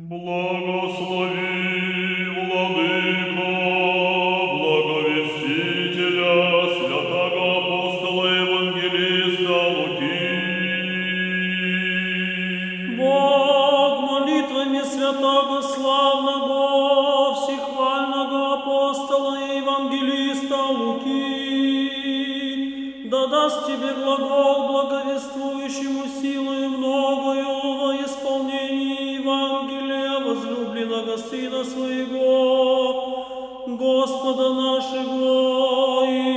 Благослови, Владыко, благовестителя, святого апостола Евангелиста Луки. Бог молитвами святого славного всехвального апостола и евангелиста Луки да даст тебе глагол возлюбленного Сына Своего, Господа нашего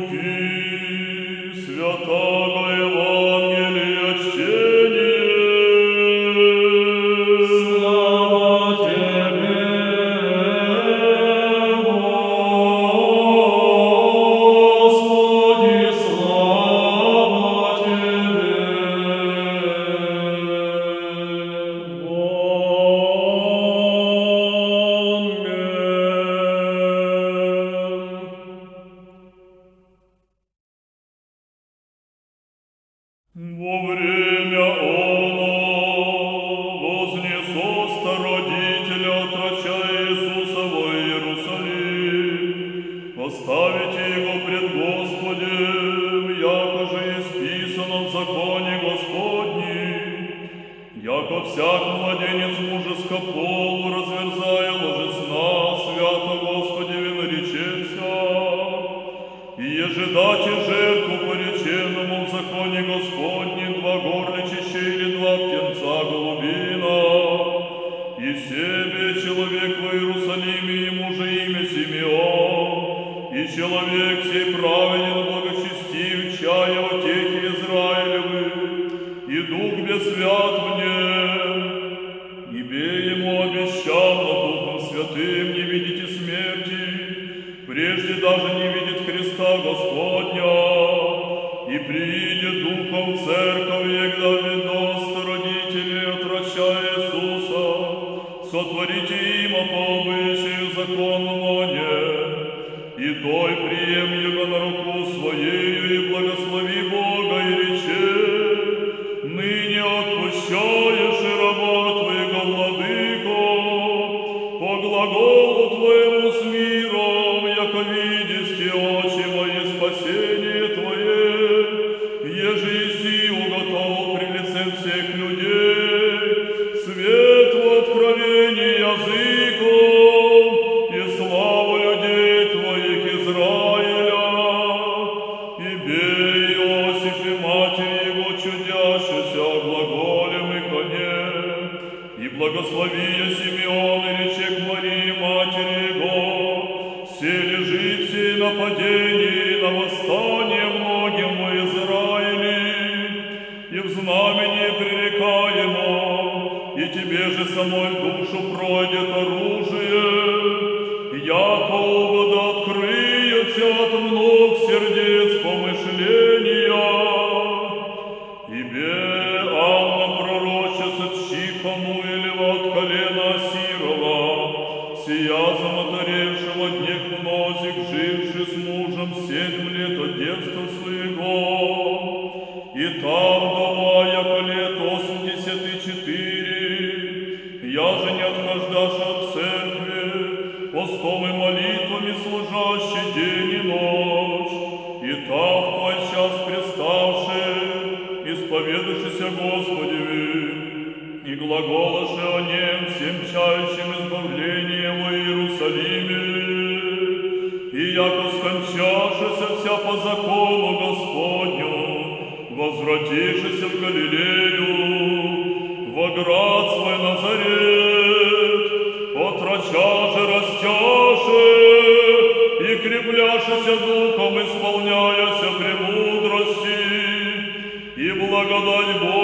Луки святого Во время оно вознесо стародителя, отрача Иисуса во Иерусалим, поставите его пред Господем, яко же исписано в законе Господнем, яко всяк младенец мужеско полу, разверзая человек сей праведен благочестив, чая отехи Израилевы, и дух бессвят в нем, Небе ему обещано Духом Святым не видите смерти, прежде даже не видит Христа Господня, и приидет Духом церковь, егда видос родителей отраща Иисуса, сотворите има по обычаю законному и той прием его на руку благослови я Симеон и рече к Марии матери его, все лежит сей нападение и на восстание многим в Израиле, и в знамени пререкаемо, и тебе же самой душу пройдет оружие, от колена Сирова, сия замоторевшего днех мнозик, живший с мужем семь лет от детства своего, и там яко лет осмдесят и четыре, я же не отхождаш от церкви, постом и молитвами служащий день и ночь, и там в твой час приставший, исповедующийся Господеви, и глаголаше о нем всем чающим избавление во Иерусалиме, и яко скончавшися вся по закону Господню, возвратившися в Галилею, во град свой Назарет, отрача же растяше, и крепляшися духом, исполняяся премудрости, и благодать Бога